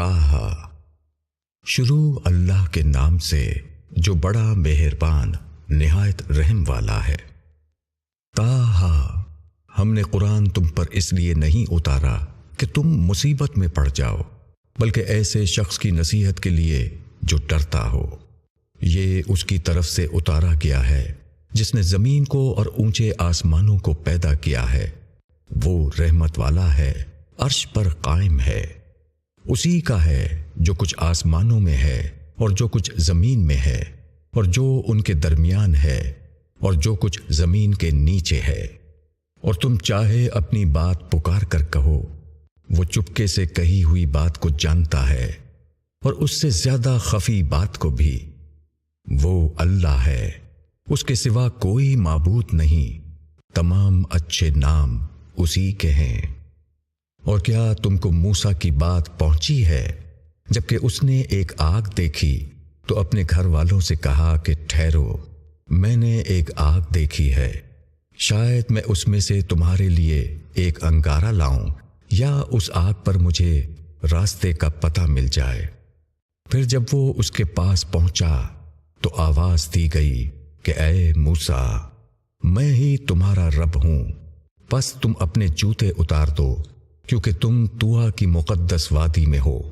تاہا شروع اللہ کے نام سے جو بڑا مہربان، نہایت رحم والا ہے۔ تاہا ہم نے قرآن تم پر اس لیے نہیں اتارا کہ تم مصیبت میں پڑ جاؤ، بلکہ ایسے شخص کی نصیحت کے لیے جو ڈرتا ہو۔ یہ اس کی طرف سے اتارا گیا ہے، جس نے زمین کو اور اونچے آسمانوں کو پیدا کیا ہے۔ وہ رحمت والا ہے، عرش پر قائم ہے۔ اسی کا ہے جو کچھ آسمانوں میں ہے اور جو کچھ زمین میں ہے اور جو ان کے درمیان ہے اور جو کچھ زمین کے نیچے ہے۔ اور تم چاہے اپنی بات پکار کر کہو، وہ چپکے سے کہی ہوئی بات کو جانتا ہے اور اس سے زیادہ خفی بات کو بھی۔ وہ اللہ ہے، اس کے سوا کوئی معبود نہیں۔ تمام اچھے نام اسی کے ہیں۔ اور کیا تم کو موسا کی بات پہنچی ہے؟ جبکہ اس نے ایک آگ دیکھی، تو اپنے گھر والوں سے کہا کہ ٹھہرو، میں نے ایک آگ دیکھی ہے۔ شاید میں اس میں سے تمہارے لیے ایک انگارہ لاؤں، یا اس آگ پر مجھے راستے کا پتہ مل جائے۔ پھر جب وہ اس کے پاس پہنچا، تو آواز دی گئی کہ اے موسا میں ہی تمہارا رب ہوں۔ بس تم اپنے جوتے اتار دو۔ کیونکہ تم توہا کی مقدس وادی میں ہو،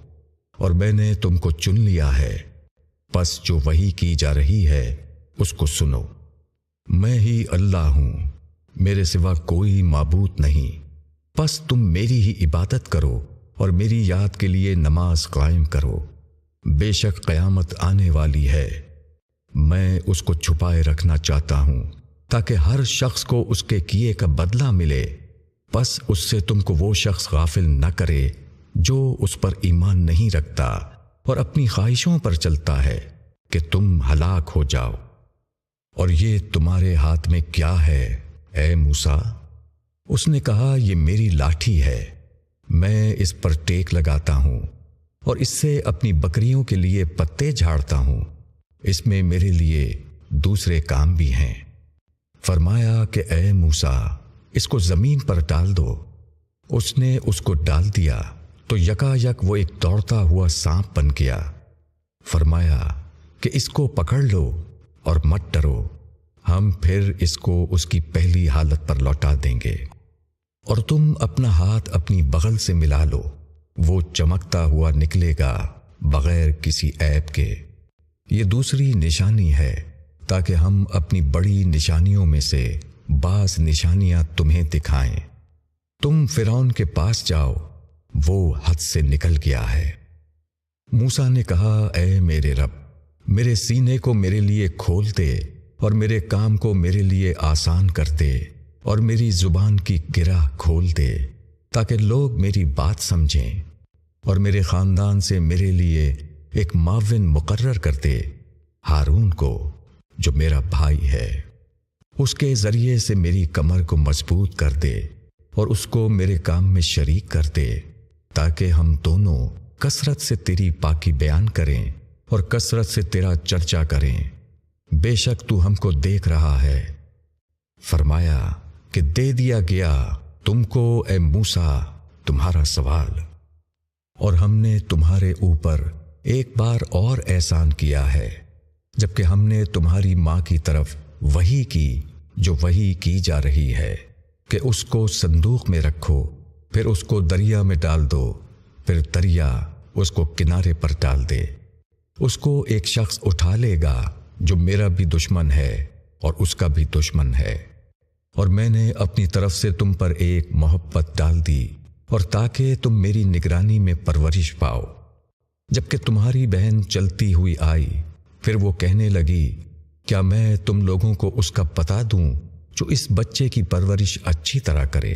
اور میں نے تم کو چن لیا ہے۔ بس جو وہی کی جا رہی ہے، اس کو سنو۔ میں ہی اللہ ہوں، میرے سوا کوئی معبود نہیں۔ بس تم میری ہی عبادت کرو اور میری یاد کے لیے نماز قائم کرو۔ بے شک قیامت آنے والی ہے۔ میں اس کو چھپائے رکھنا چاہتا ہوں تاکہ ہر شخص کو اس کے کیے کا بدلہ ملے۔ بس اس سے تم کو وہ شخص غافل نہ کرے جو اس پر ایمان نہیں رکھتا اور اپنی خواہشوں پر چلتا ہے کہ تم ہلاک ہو جاؤ۔ اور یہ تمہارے ہاتھ میں کیا ہے؟ اے موسا اس نے کہا، یہ میری لاٹھی ہے۔ میں اس پر ٹیک لگاتا ہوں اور اس سے اپنی بکریوں کے لیے پتے جھاڑتا ہوں۔ اس میں میرے لیے دوسرے کام بھی ہیں۔ فرمایا کہ اے موسا اس کو زمین پر ڈال دو۔ اس نے اس کو ڈال دیا تو یکا یک وہ ایک دوڑتا ہوا سانپ بن گیا۔ فرمایا کہ اس کو پکڑ لو اور مت ڈرو۔ ہم پھر اس کو اس کی پہلی حالت پر لوٹا دیں گے۔ اور تم اپنا ہاتھ اپنی بغل سے ملا لو۔ وہ چمکتا ہوا نکلے گا بغیر کسی ایپ کے۔ یہ دوسری نشانی ہے تاکہ ہم اپنی بڑی نشانیوں میں سے بعض نشانیاں تمہیں دکھائیں۔ تم فرون کے پاس جاؤ، وہ حد سے نکل گیا ہے۔ موسا نے کہا، اے میرے رب، میرے سینے کو میرے لیے کھول دے اور میرے کام کو میرے لیے آسان کر دے اور میری زبان کی گرہ کھول دے تاکہ لوگ میری بات سمجھیں اور میرے خاندان سے میرے لیے ایک معاون مقرر کر دے، ہارون کو، جو میرا بھائی ہے۔ اس کے ذریعے سے میری کمر کو مضبوط کر دے اور اس کو میرے کام میں شریک کر دے تاکہ ہم دونوں کثرت سے تیری پاکی بیان کریں اور کثرت سے تیرا چرچا کریں۔ بے شک تو ہم کو دیکھ رہا ہے۔ فرمایا کہ دے دیا گیا، تم کو اے موسا تمہارا سوال۔ اور ہم نے تمہارے اوپر ایک بار اور احسان کیا ہے، جبکہ ہم نے تمہاری ماں کی طرف وہی کی۔ جو وہی کی جا رہی ہے، کہ اس کو صندوق میں رکھو، پھر اس کو دریا میں ڈال دو، پھر دریا اس کو کنارے پر ڈال دے۔ اس کو ایک شخص اٹھا لے گا جو میرا بھی دشمن ہے اور اس کا بھی دشمن ہے۔ اور میں نے اپنی طرف سے تم پر ایک محبت ڈال دی، اور تاکہ تم میری نگرانی میں پرورش پاؤ۔ جبکہ تمہاری بہن چلتی ہوئی آئی، پھر وہ کہنے لگی کیا میں تم لوگوں کو اس کا پتا دوں جو اس بچے کی پرورش اچھی طرح کرے؟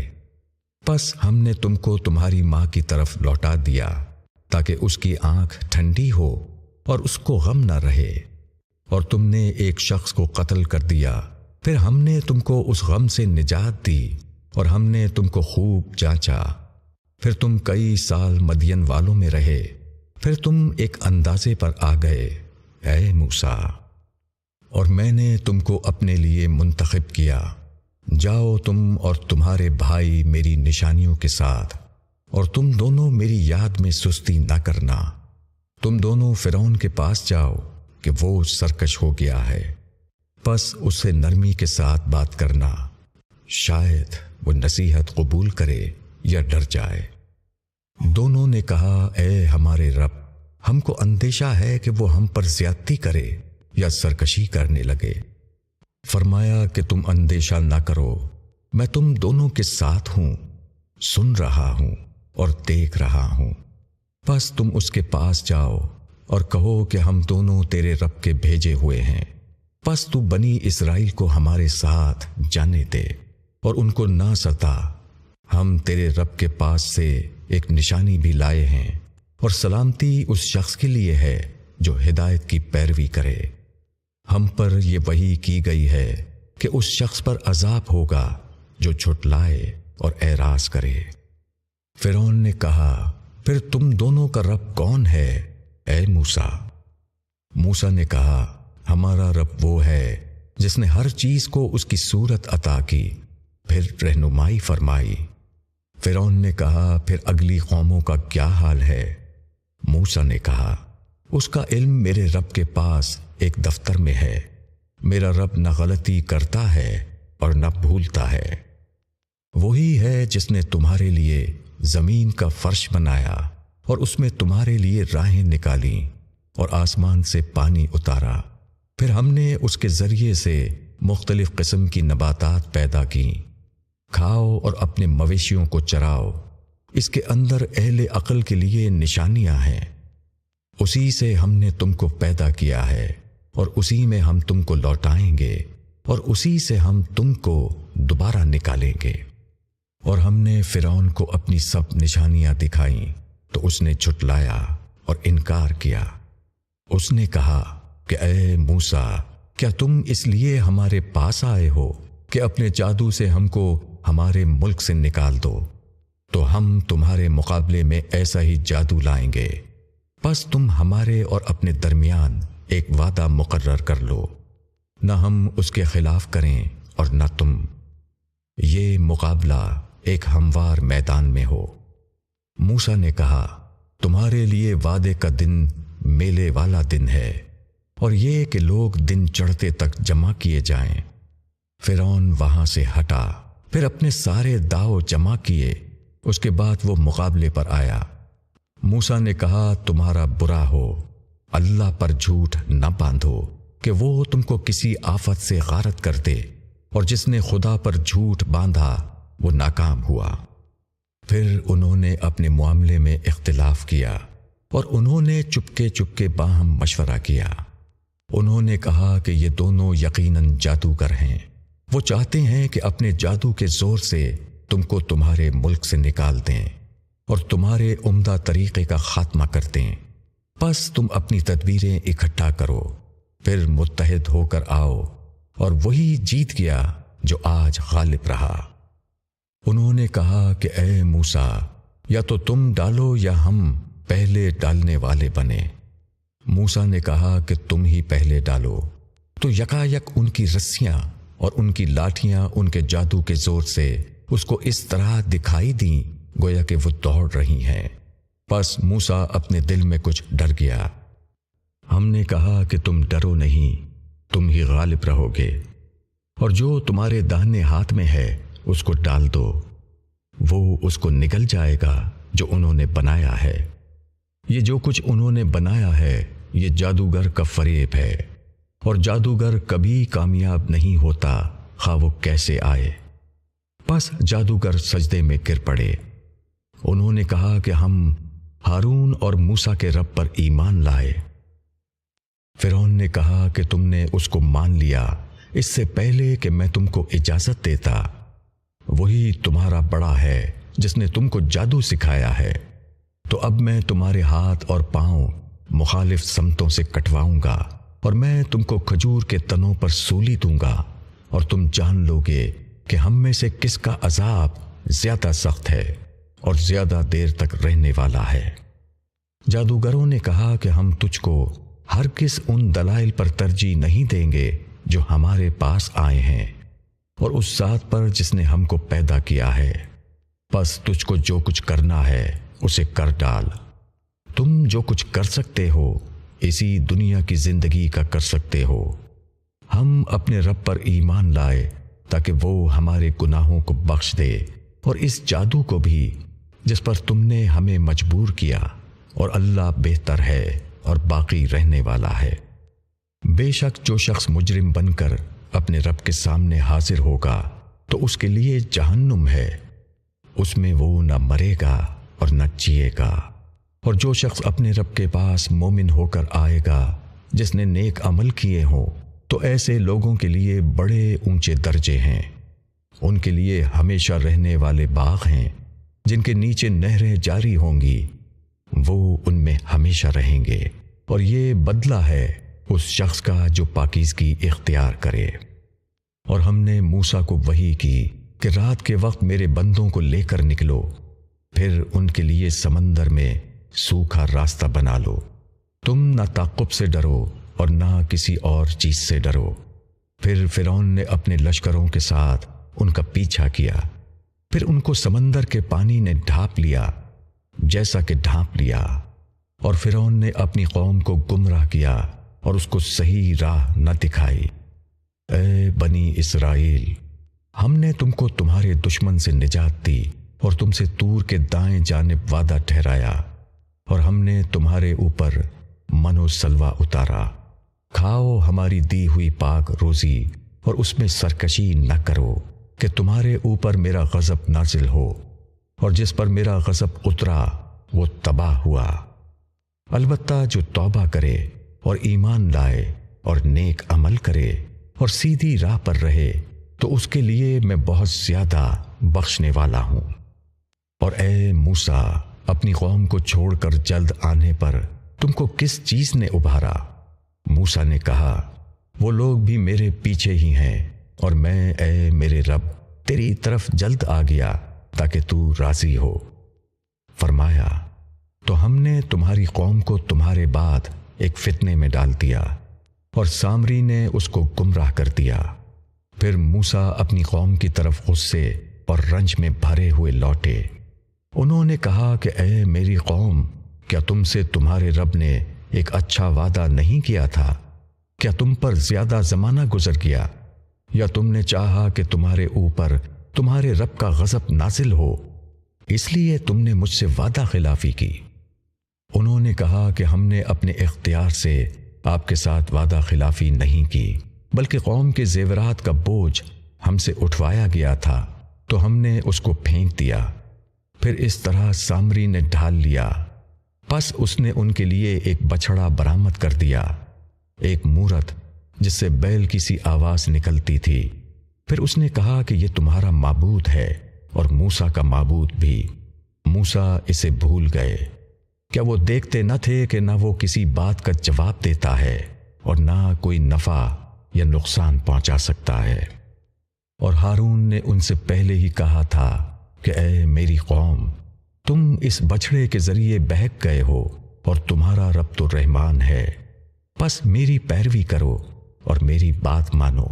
بس ہم نے تم کو تمہاری ماں کی طرف لوٹا دیا تاکہ اس کی آنکھ ٹھنڈی ہو اور اس کو غم نہ رہے۔ اور تم نے ایک شخص کو قتل کر دیا، پھر ہم نے تم کو اس غم سے نجات دی اور ہم نے تم کو خوب جانچا۔ پھر تم کئی سال مدین والوں میں رہے، پھر تم ایک اندازے پر آ گئے۔ اے موسا اور میں نے تم کو اپنے لیے منتخب کیا۔ جاؤ تم اور تمہارے بھائی میری نشانیوں کے ساتھ، اور تم دونوں میری یاد میں سستی نہ کرنا۔ تم دونوں فرعون کے پاس جاؤ کہ وہ سرکش ہو گیا ہے۔ بس اسے نرمی کے ساتھ بات کرنا۔ شاید وہ نصیحت قبول کرے یا ڈر جائے۔ دونوں نے کہا، اے ہمارے رب، ہم کو اندیشہ ہے کہ وہ ہم پر زیادتی کرے۔ یا سرکشی کرنے لگے۔ فرمایا کہ تم اندیشہ نہ کرو۔ میں تم دونوں کے ساتھ ہوں، سن رہا ہوں اور دیکھ رہا ہوں۔ بس تم اس کے پاس جاؤ اور کہو کہ ہم دونوں تیرے رب کے بھیجے ہوئے ہیں۔ بس تو بنی اسرائیل کو ہمارے ساتھ جانے دے اور ان کو نہ ستا۔ ہم تیرے رب کے پاس سے ایک نشانی بھی لائے ہیں اور سلامتی اس شخص کے لیے ہے جو ہدایت کی پیروی کرے۔ ہم پر یہ وہی کی گئی ہے کہ اس شخص پر عذاب ہوگا جو جھٹلائے اور اعراض کرے۔ فرون نے کہا، پھر تم دونوں کا رب کون ہے؟ اے موسا موسا نے کہا، ہمارا رب وہ ہے جس نے ہر چیز کو اس کی صورت عطا کی، پھر رہنمائی فرمائی۔ فرون نے کہا، پھر اگلی قوموں کا کیا حال ہے؟ موسا نے کہا، اس کا علم میرے رب کے پاس ایک دفتر میں ہے۔ میرا رب نہ غلطی کرتا ہے اور نہ بھولتا ہے۔ وہی ہے جس نے تمہارے لیے زمین کا فرش بنایا اور اس میں تمہارے لیے راہیں نکالی اور آسمان سے پانی اتارا۔ پھر ہم نے اس کے ذریعے سے مختلف قسم کی نباتات پیدا کی۔ کھاؤ اور اپنے مویشیوں کو چراؤ۔ اس کے اندر اہل عقل کے لیے نشانیاں ہیں۔ اسی سے ہم نے تم کو پیدا کیا ہے۔ اور اسی میں ہم تم کو لوٹائیں گے اور اسی سے ہم تم کو دوبارہ نکالیں گے۔ اور ہم نے فرعون کو اپنی سب نشانیاں دکھائیں، تو اس نے جھٹلایا اور انکار کیا۔ اس نے کہا کہ اے موسا کیا تم اس لیے ہمارے پاس آئے ہو کہ اپنے جادو سے ہم کو ہمارے ملک سے نکال دو؟ تو ہم تمہارے مقابلے میں ایسا ہی جادو لائیں گے۔ بس تم ہمارے اور اپنے درمیان ایک وعدہ مقرر کر لو۔ نہ ہم اس کے خلاف کریں اور نہ تم۔ یہ مقابلہ ایک ہموار میدان میں ہو۔ موسا نے کہا، تمہارے لیے وعدے کا دن میلے والا دن ہے، اور یہ کہ لوگ دن چڑھتے تک جمع کیے جائیں۔ فرون وہاں سے ہٹا، پھر اپنے سارے داؤ جمع کیے۔ اس کے بعد وہ مقابلے پر آیا۔ موسا نے کہا، تمہارا برا ہو۔ اللہ پر جھوٹ نہ باندھو کہ وہ تم کو کسی آفت سے غارت کر دے اور جس نے خدا پر جھوٹ باندھا وہ ناکام ہوا۔ پھر انہوں نے اپنے معاملے میں اختلاف کیا اور انہوں نے چپکے چپکے باہم مشورہ کیا۔ انہوں نے کہا کہ یہ دونوں یقیناً جادوگر ہیں۔ وہ چاہتے ہیں کہ اپنے جادو کے زور سے تم کو تمہارے ملک سے نکال دیں اور تمہارے عمدہ طریقے کا خاتمہ کر دیں۔ بس تم اپنی تدبیریں اکٹھا کرو، پھر متحد ہو کر آؤ، اور وہی جیت گیا جو آج غالب رہا۔ انہوں نے کہا کہ اے موسا یا تو تم ڈالو یا ہم پہلے ڈالنے والے بنے۔ موسا نے کہا کہ تم ہی پہلے ڈالو۔ تو یکا یک ان کی رسیاں اور ان کی لاٹیاں ان کے جادو کے زور سے اس کو اس طرح دکھائی دیں، گویا کہ وہ دوڑ رہی ہیں۔ بس موسا اپنے دل میں کچھ ڈر گیا۔ ہم نے کہا کہ تم ڈرو نہیں، تم ہی غالب رہو گے اور جو تمہارے دہنے ہاتھ میں ہے، اس کو ڈال دو۔ وہ اس کو نکل جائے گا جو انہوں نے بنایا ہے۔ یہ جو کچھ انہوں نے بنایا ہے، یہ جادوگر کا فریب ہے۔ اور جادوگر کبھی کامیاب نہیں ہوتا، خواہ وہ کیسے آئے۔ بس جادوگر سجدے میں گر پڑے۔ انہوں نے کہا کہ ہم ہارون اور موسا کے رب پر ایمان لائے۔ فرون نے کہا کہ تم نے اس کو مان لیا۔ اس سے پہلے کہ میں تم کو اجازت دیتا، وہی تمہارا بڑا ہے جس نے تم کو جادو سکھایا ہے۔ تو اب میں تمہارے ہاتھ اور پاؤں مخالف سمتوں سے کٹواؤں گا اور میں تم کو کھجور کے تنوں پر سولی دوں گا۔ اور تم جان لو گے کہ ہم میں سے کس کا عذاب زیادہ سخت ہے۔ اور زیادہ دیر تک رہنے والا ہے۔ جادوگروں نے کہا کہ ہم تجھ کو ہر کس ان دلائل پر ترجیح نہیں دیں گے جو ہمارے پاس آئے ہیں اور اس ذات پر جس نے ہم کو پیدا کیا ہے۔ بس تجھ کو جو کچھ کرنا ہے اسے کر ڈال۔ تم جو کچھ کر سکتے ہو، اسی دنیا کی زندگی کا کر سکتے ہو۔ ہم اپنے رب پر ایمان لائے تاکہ وہ ہمارے گناہوں کو بخش دے اور اس جادو کو بھی جس پر تم نے ہمیں مجبور کیا اور اللہ بہتر ہے اور باقی رہنے والا ہے۔ بے شک جو شخص مجرم بن کر اپنے رب کے سامنے حاضر ہوگا تو اس کے لیے جہنم ہے۔ اس میں وہ نہ مرے گا اور نہ جیے گا۔ اور جو شخص اپنے رب کے پاس مومن ہو کر آئے گا، جس نے نیک عمل کیے ہوں، تو ایسے لوگوں کے لیے بڑے اونچے درجے ہیں۔ ان کے لیے ہمیشہ رہنے والے باغ ہیں۔ جن کے نیچے نہریں جاری ہوں گی، وہ ان میں ہمیشہ رہیں گے۔ اور یہ بدلہ ہے اس شخص کا جو پاکیزگی اختیار کرے۔ اور ہم نے موسا کو وہی کی کہ رات کے وقت میرے بندوں کو لے کر نکلو، پھر ان کے لیے سمندر میں سوکھا راستہ بنا لو۔ تم نہ تعقب سے ڈرو اور نہ کسی اور چیز سے ڈرو۔ پھر فرعون نے اپنے لشکروں کے ساتھ ان کا پیچھا کیا۔ پھر ان کو سمندر کے پانی نے ڈھانپ لیا، جیسا کہ ڈھانپ لیا، اور فرعون نے اپنی قوم کو گمراہ کیا اور اس کو صحیح راہ نہ دکھائی۔ اے بنی اسرائیل، ہم نے تم کو تمہارے دشمن سے نجات دی اور تم سے تور کے دائیں جانب وعدہ ٹھہرایا، اور ہم نے تمہارے اوپر من و سلوا اتارا۔ کھاؤ ہماری دی ہوئی پاک روزی اور اس میں سرکشی نہ کرو۔ کہ تمہارے اوپر میرا غضب نازل ہو اور جس پر میرا غضب اترا، وہ تباہ ہوا۔ البتہ جو توبہ کرے اور ایمان لائے اور نیک عمل کرے اور سیدھی راہ پر رہے، تو اس کے لیے میں بہت زیادہ بخشنے والا ہوں۔ اور اے موسا اپنی قوم کو چھوڑ کر جلد آنے پر تم کو کس چیز نے ابھارا؟ موسا نے کہا، وہ لوگ بھی میرے پیچھے ہی ہیں۔ اور میں اے میرے رب، تیری طرف جلد آ گیا تاکہ تو راضی ہو۔ فرمایا، تو ہم نے تمہاری قوم کو تمہارے بعد ایک فتنے میں ڈال دیا اور سامری نے اس کو گمراہ کر دیا۔ پھر موسا اپنی قوم کی طرف غصے اور رنج میں بھرے ہوئے لوٹے۔ انہوں نے کہا کہ اے میری قوم، کیا تم سے تمہارے رب نے ایک اچھا وعدہ نہیں کیا تھا؟ کیا تم پر زیادہ زمانہ گزر گیا؟ یا تم نے چاہا کہ تمہارے اوپر تمہارے رب کا غضب نازل ہو؟ اس لیے تم نے مجھ سے وعدہ خلافی کی۔ انہوں نے کہا کہ ہم نے اپنے اختیار سے آپ کے ساتھ وعدہ خلافی نہیں کی، بلکہ قوم کے زیورات کا بوجھ ہم سے اٹھوایا گیا تھا، تو ہم نے اس کو پھینک دیا۔ پھر اس طرح سامری نے ڈھال لیا۔ پس اس نے ان کے لیے ایک بچڑا برامد کر دیا۔ ایک مورت جس سے بیل کی سی آواز نکلتی تھی۔ پھر اس نے کہا کہ یہ تمہارا معبود ہے اور موسا کا معبود بھی۔ موسا اسے بھول گئے۔ کیا وہ دیکھتے نہ تھے کہ نہ وہ کسی بات کا جواب دیتا ہے اور نہ کوئی نفع یا نقصان پہنچا سکتا ہے۔ اور ہارون نے ان سے پہلے ہی کہا تھا کہ اے میری قوم، تم اس بچڑے کے ذریعے بہک گئے ہو اور تمہارا رب تو رحمان ہے۔ بس میری پیروی کرو۔ اور میری بات مانو۔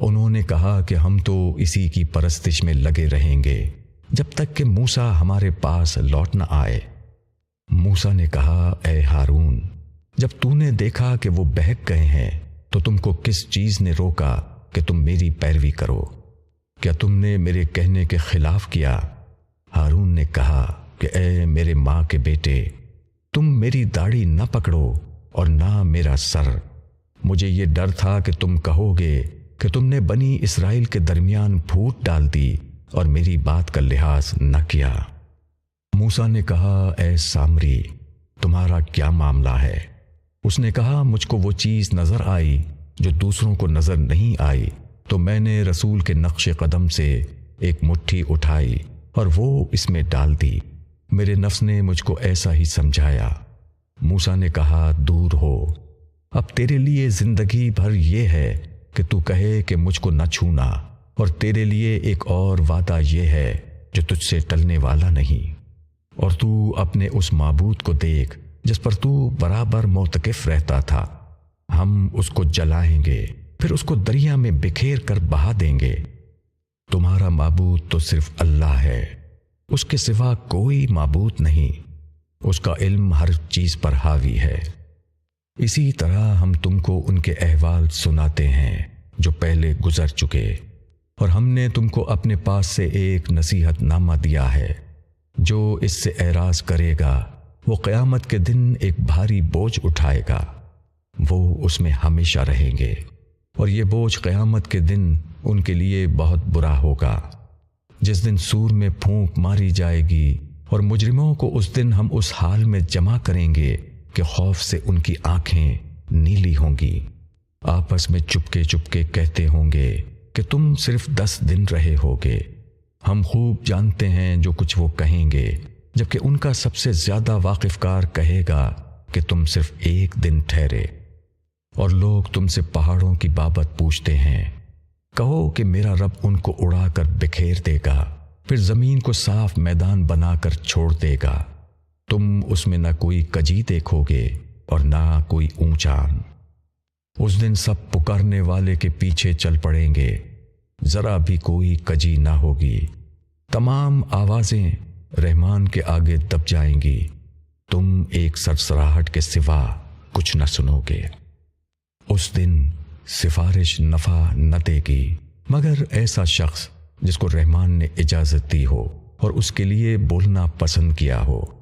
انہوں نے کہا کہ ہم تو اسی کی پرستش میں لگے رہیں گے۔ جب تک کہ موسا ہمارے پاس لوٹ نہ آئے۔ موسا نے کہا، اے ہارون، جب تو نے دیکھا کہ وہ بہک گئے ہیں، تو تم کو کس چیز نے روکا کہ تم میری پیروی کرو؟ کیا تم نے میرے کہنے کے خلاف کیا؟ ہارون نے کہا کہ اے میرے ماں کے بیٹے، تم میری داڑھی نہ پکڑو اور نہ میرا سر۔ مجھے یہ ڈر تھا کہ تم کہو گے کہ تم نے بنی اسرائیل کے درمیان پھوٹ ڈال دی اور میری بات کا لحاظ نہ کیا۔ موسا نے کہا، اے سامری، تمہارا کیا معاملہ ہے؟ اس نے کہا، مجھ کو وہ چیز نظر آئی جو دوسروں کو نظر نہیں آئی۔ تو میں نے رسول کے نقش قدم سے ایک مٹھی اٹھائی اور وہ اس میں ڈال دی۔ میرے نفس نے مجھ کو ایسا ہی سمجھایا۔ موسا نے کہا، دور ہو۔ اب تیرے لیے زندگی بھر یہ ہے کہ تو کہے کہ مجھ کو نہ چھونا، اور تیرے لیے ایک اور وعدہ یہ ہے جو تجھ سے ٹلنے والا نہیں۔ اور تو اپنے اس معبود کو دیکھ جس پر تو برابر موتقف رہتا تھا۔ ہم اس کو جلائیں گے، پھر اس کو دریا میں بکھیر کر بہا دیں گے۔ تمہارا معبود تو صرف اللہ ہے، اس کے سوا کوئی معبود نہیں۔ اس کا علم ہر چیز پر حاوی ہے۔ اسی طرح ہم تم کو ان کے احوال سناتے ہیں جو پہلے گزر چکے، اور ہم نے تم کو اپنے پاس سے ایک نصیحت نامہ دیا ہے، جو اس سے اعراض کرے گا، وہ قیامت کے دن ایک بھاری بوجھ اٹھائے گا، وہ اس میں ہمیشہ رہیں گے، اور یہ بوجھ قیامت کے دن ان کے لیے بہت برا ہوگا۔ جس دن سور میں پھونک ماری جائے گی، اور مجرموں کو اس دن ہم اس حال میں جمع کریں گے۔ کہ خوف سے ان کی آنکھیں نیلی ہوں گی۔ آپس میں چپکے چپکے کہتے ہوں گے کہ تم صرف دس دن رہے ہوگے۔ ہم خوب جانتے ہیں جو کچھ وہ کہیں گے، جبکہ ان کا سب سے زیادہ واقف کار کہے گا کہ تم صرف ایک دن ٹھہرے۔ اور لوگ تم سے پہاڑوں کی بابت پوچھتے ہیں۔ کہو کہ میرا رب ان کو اڑا کر بکھیر دے گا، پھر زمین کو صاف میدان بنا کر چھوڑ دے گا۔ تم اس میں نہ کوئی کجی دیکھو گے اور نہ کوئی اونچان اس دن سب پکارنے والے کے پیچھے چل پڑیں گے۔ ذرا بھی کوئی کجی نہ ہوگی۔ تمام آوازیں رحمان کے آگے دب جائیں گی۔ تم ایک سرسراہٹ کے سوا کچھ نہ سنو گے۔ اس دن سفارش نفع نہ دے گی۔ مگر ایسا شخص جس کو رحمان نے اجازت دی ہو اور اس کے لیے بولنا پسند کیا ہو۔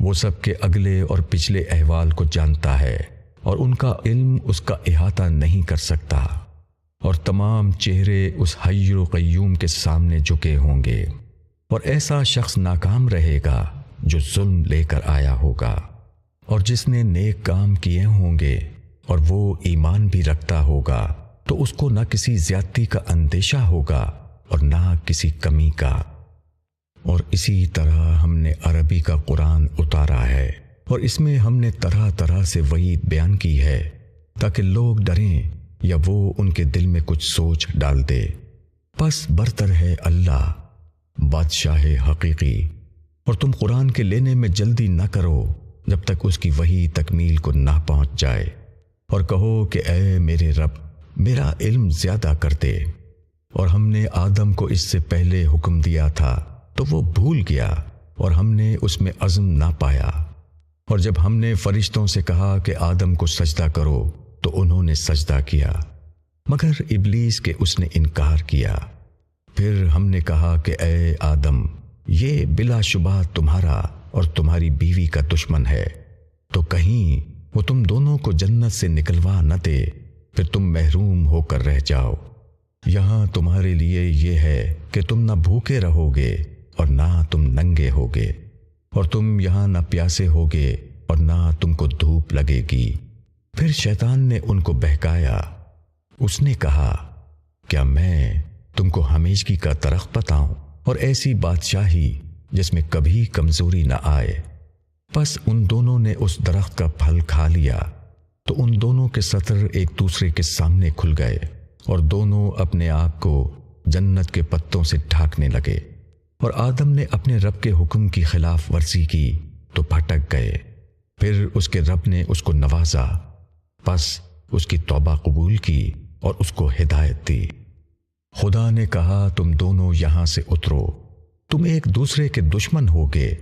وہ سب کے اگلے اور پچھلے احوال کو جانتا ہے اور ان کا علم اس کا احاطہ نہیں کر سکتا اور تمام چہرے اس حیر و قیوم کے سامنے جھکے ہوں گے اور ایسا شخص ناکام رہے گا جو ظلم لے کر آیا ہوگا اور جس نے نیک کام کیے ہوں گے اور وہ ایمان بھی رکھتا ہوگا تو اس کو نہ کسی زیادتی کا اندیشہ ہوگا اور نہ کسی کمی کا۔ اور اسی طرح ہم نے عربی کا قرآن اتارا ہے اور اس میں ہم نے طرح طرح سے وہی بیان کی ہے تاکہ لوگ ڈریں یا وہ ان کے دل میں کچھ سوچ ڈال دے۔ پس برتر ہے اللہ، بادشاہ حقیقی، اور تم قرآن کے لینے میں جلدی نہ کرو جب تک اس کی وہی تکمیل کو نہ پہنچ جائے۔ اور کہو کہ اے میرے رب، میرا علم زیادہ کر دے۔ اور ہم نے آدم کو اس سے پہلے حکم دیا تھا۔ تو وہ بھول گیا اور ہم نے اس میں عزم نہ پایا۔ اور جب ہم نے فرشتوں سے کہا کہ آدم کو سجدہ کرو، تو انہوں نے سجدہ کیا۔ مگر ابلیس کے اس نے انکار کیا۔ پھر ہم نے کہا کہ اے آدم، یہ بلا شبہ تمہارا اور تمہاری بیوی کا دشمن ہے۔ تو کہیں وہ تم دونوں کو جنت سے نکلوا نہ دے، پھر تم محروم ہو کر رہ جاؤ۔ یہاں تمہارے لیے یہ ہے کہ تم نہ بھوکے رہو گے۔ اور نہ تم ننگے ہوگے، اور تم یہاں نہ پیاسے ہوگے، اور نہ تم کو دھوپ لگے گی۔ پھر شیطان نے ان کو بہکایا۔ اس نے کہا، کیا میں تم کو ہمیشگی کا درخت بتاؤں اور ایسی بادشاہی جس میں کبھی کمزوری نہ آئے؟ بس ان دونوں نے اس درخت کا پھل کھا لیا۔ تو ان دونوں کے سطر ایک دوسرے کے سامنے کھل گئے اور دونوں اپنے آپ کو جنت کے پتوں سے ڈھانکنے لگے۔ اور آدم نے اپنے رب کے حکم کی خلاف ورزی کی تو پھٹک گئے۔ پھر اس کے رب نے اس کو نوازا۔ پس اس کی توبہ قبول کی اور اس کو ہدایت دی۔ خدا نے کہا، تم دونوں یہاں سے اترو۔ تم ایک دوسرے کے دشمن ہوگے۔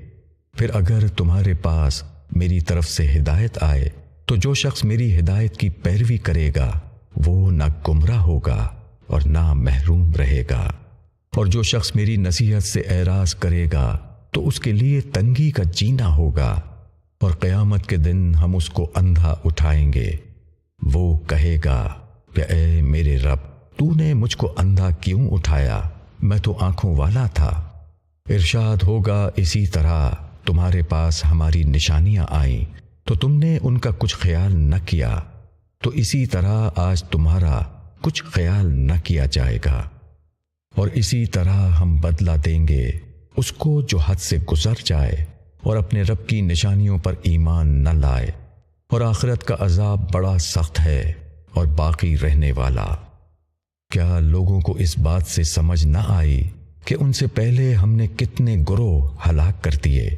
پھر اگر تمہارے پاس میری طرف سے ہدایت آئے، تو جو شخص میری ہدایت کی پیروی کرے گا، وہ نہ گمراہ ہوگا اور نہ محروم رہے گا۔ اور جو شخص میری نصیحت سے اعراض کرے گا تو اس کے لیے تنگی کا جینا ہوگا اور قیامت کے دن ہم اس کو اندھا اٹھائیں گے۔ وہ کہے گا، کہ اے میرے رب، تو نے مجھ کو اندھا کیوں اٹھایا؟ میں تو آنکھوں والا تھا۔ ارشاد ہوگا، اسی طرح تمہارے پاس ہماری نشانیاں آئیں، تو تم نے ان کا کچھ خیال نہ کیا۔ تو اسی طرح آج تمہارا کچھ خیال نہ کیا جائے گا۔ اور اسی طرح ہم بدلہ دیں گے۔ اس کو جو حد سے گزر جائے اور اپنے رب کی نشانیوں پر ایمان نہ لائے۔ اور آخرت کا عذاب بڑا سخت ہے اور باقی رہنے والا۔ کیا لوگوں کو اس بات سے سمجھ نہ آئی کہ ان سے پہلے ہم نے کتنے گروہ ہلاک کر دیے؟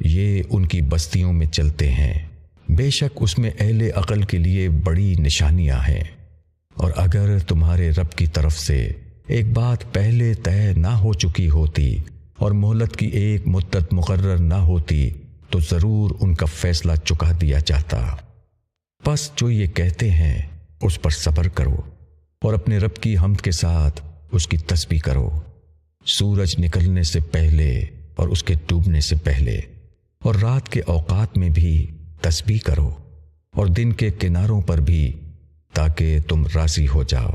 یہ ان کی بستیوں میں چلتے ہیں۔ بے شک اس میں اہل عقل کے لیے بڑی نشانیاں ہیں۔ اور اگر تمہارے رب کی طرف سے ایک بات پہلے طے نہ ہو چکی ہوتی اور مہلت کی ایک مدت مقرر نہ ہوتی تو ضرور ان کا فیصلہ چکا دیا جاتا۔ پس جو یہ کہتے ہیں، اس پر صبر کرو اور اپنے رب کی حمد کے ساتھ اس کی تسبیح کرو۔ سورج نکلنے سے پہلے اور اس کے ڈوبنے سے پہلے اور رات کے اوقات میں بھی تسبیح کرو اور دن کے کناروں پر بھی تاکہ تم راضی ہو جاؤ۔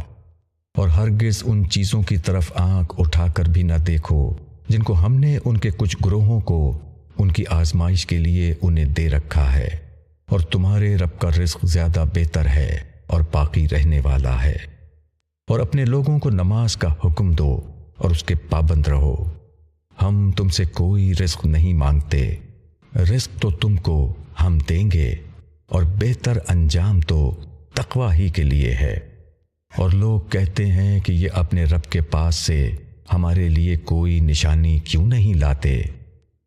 اور ہرگز ان چیزوں کی طرف آنکھ اٹھا کر بھی نہ دیکھو، جن کو ہم نے ان کے کچھ گروہوں کو ان کی آزمائش کے لیے انہیں دے رکھا ہے۔ اور تمہارے رب کا رزق زیادہ بہتر ہے اور باقی رہنے والا ہے۔ اور اپنے لوگوں کو نماز کا حکم دو اور اس کے پابند رہو۔ ہم تم سے کوئی رزق نہیں مانگتے۔ رزق تو تم کو ہم دیں گے اور بہتر انجام تو تقوا ہی کے لیے ہے۔ اور لوگ کہتے ہیں کہ یہ اپنے رب کے پاس سے ہمارے لیے کوئی نشانی کیوں نہیں لاتے؟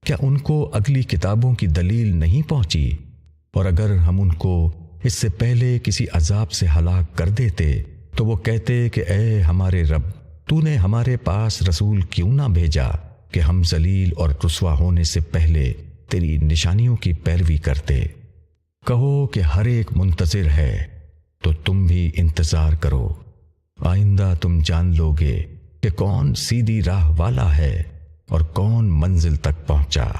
کیا ان کو اگلی کتابوں کی دلیل نہیں پہنچی؟ اور اگر ہم ان کو اس سے پہلے کسی عذاب سے ہلاک کر دیتے، تو وہ کہتے کہ اے ہمارے رب، تو نے ہمارے پاس رسول کیوں نہ بھیجا کہ ہم ذلیل اور رسوا ہونے سے پہلے تیری نشانیوں کی پیروی کرتے؟ کہو کہ ہر ایک منتظر ہے۔ تو تم بھی انتظار کرو۔ آئندہ تم جان لو گے کہ کون سیدھی راہ والا ہے اور کون منزل تک پہنچا۔